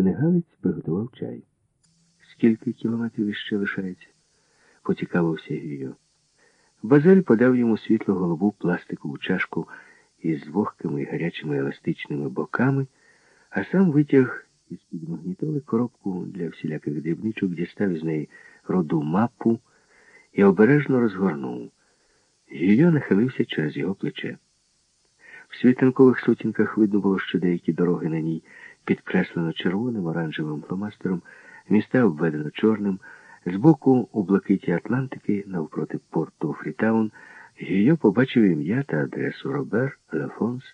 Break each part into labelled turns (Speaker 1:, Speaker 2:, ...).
Speaker 1: Сенегалець приготував чай. Скільки кілометрів іще лишається? поцікавився Гюйо. Базель подав йому світло голубу пластикову чашку із вогкими і гарячими еластичними боками, а сам витяг із-під магнітоли коробку для всіляких дрібничок, дістав із неї роду мапу і обережно розгорнув. Гюйо нахилився через його плече. В світанкових сутінках видно було, що деякі дороги на ній підкреслено червоним, оранжевим фломастером, міста обведено чорним. Збоку, у блакиті Атлантики, навпроти порту Фрітаун, Гійо побачив ім'я та адресу Робер Лафонс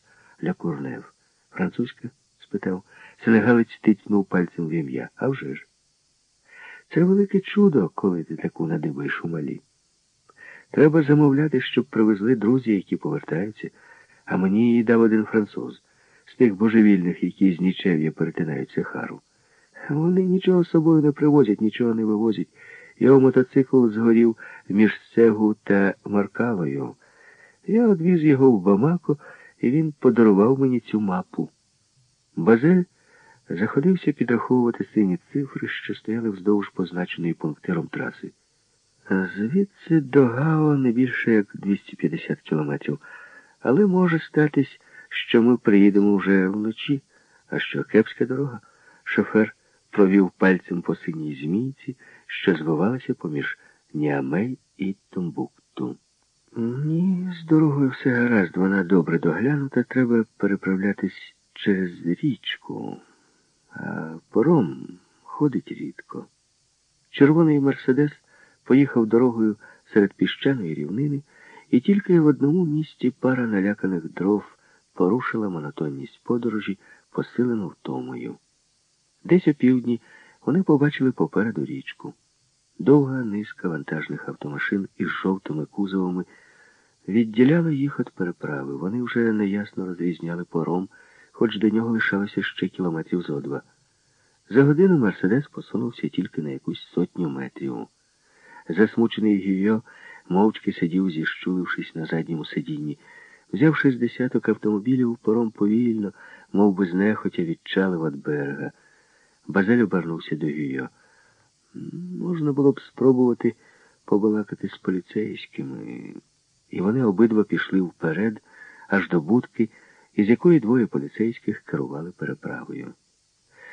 Speaker 1: Ля Курнев. Французька? спитав. Сенегалець тицнув пальцем в ім'я. А вже ж. Це велике чудо, коли ти таку надивиш у Малі. Треба замовляти, щоб привезли друзі, які повертаються, а мені її дав один француз з тих божевільних, які з нічев'я перетинають Сахару. Вони нічого з собою не привозять, нічого не вивозять. Його мотоцикл згорів між Сегу та Маркалою. Я одвіз його в Бамако, і він подарував мені цю мапу. Базель заходився підраховувати сині цифри, що стояли вздовж позначеної пунктиром траси. Звідси до Гао не більше як 250 кілометрів, але може статись, що ми приїдемо вже вночі, а що кепська дорога. Шофер провів пальцем по синій змійці, що звивалася поміж Ніамей і Тумбукту. Ні, з дорогою все гаразд, вона добре доглянута, треба переправлятись через річку, а пором ходить рідко. Червоний Мерседес поїхав дорогою серед піщаної рівнини, і тільки в одному місці пара наляканих дров порушила монотонність подорожі, посилену втомою. Десь опівдні вони побачили попереду річку. Довга низка вантажних автомашин із жовтими кузовами відділяла їх від переправи. Вони вже неясно розрізняли пором, хоч до нього лишалося ще кілометрів зо два. За годину Мерседес посунувся тільки на якусь сотню метрів. Засмучений Гійо мовчки сидів, зіщулившись на задньому сидінні. Взявши з десяток автомобілів, пором повільно, мов би знехотя, відчалив від берега. Базель обернувся до Гійо. Можна було б спробувати побалакати з поліцейськими. І вони обидва пішли вперед, аж до будки, із якої двоє поліцейських керували переправою.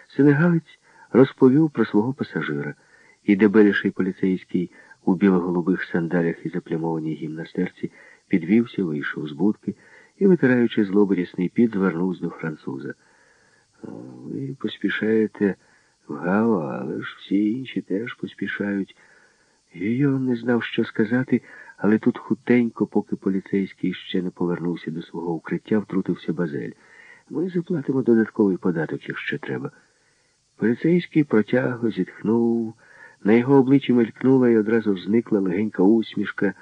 Speaker 1: Сенегалець розповів про свого пасажира, і дебеліший поліцейський у білоголубих сандалях і заплямованій гімнастерці підвівся, вийшов з будки і, витираючи злоби рясний під, звернувся до француза. Ви поспішаєте в Гао, але ж всі інші теж поспішають. Гійо не знав, що сказати, але тут хутенько, поки поліцейський ще не повернувся до свого укриття, втрутився базель. Ми заплатимо додатковий податок, якщо треба. Поліцейський протягло зітхнув, на його обличчі мелькнула і одразу зникла легенька усмішка.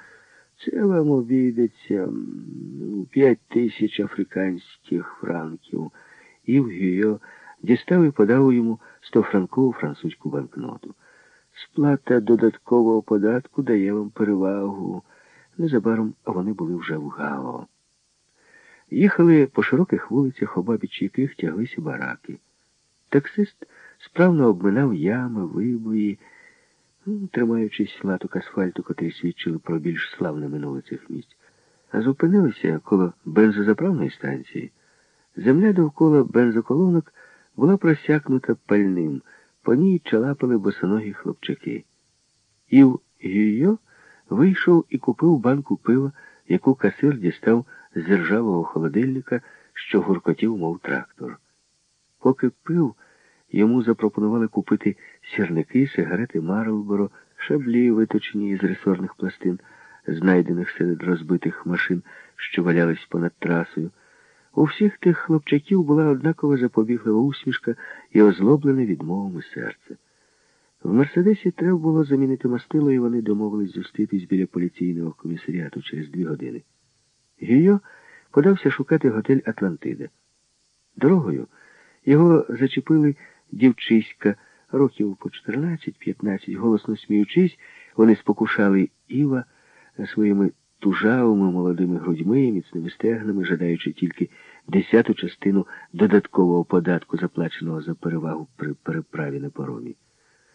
Speaker 1: Це вам обійдеться ну, п'ять тисяч африканських франків. І в Гійо дістав і подав йому стофранкову французьку банкноту. Сплата додаткового податку дає вам перевагу. Незабаром вони були вже в Гао. Їхали по широких вулицях, обабіч яких тяглися бараки. Таксист справно обминав ями, вибої, тримаючись латок асфальту, котрі свідчили про більш славне минуле цих місць. А зупинилися коло бензозаправної станції. Земля довкола бензоколонок була просякнута пальним, по ній чалапали босоногі хлопчаки. Ів Гюйо вийшов і купив банку пива, яку касир дістав з ржавого холодильника, що гуркотів, мов трактор. Поки пив, йому запропонували купити сірники, сигарети Марлборо, шаблі, виточені із ресорних пластин, знайдених серед розбитих машин, що валялись понад трасою. У всіх тих хлопчаків була однакова запобіглива усмішка і озлоблене відмовами серце. В Мерседесі треба було замінити мастило, і вони домовились зустрітись біля поліційного комісаріату через дві години. Гійо подався шукати готель Атлантида. Дорогою його зачепили дівчиська, років по 14-15, голосно сміючись, вони спокушали Іва своїми тужавими молодими грудьми, міцними стегнами, жадаючи тільки десяту частину додаткового податку, заплаченого за перевагу при переправі на паромі.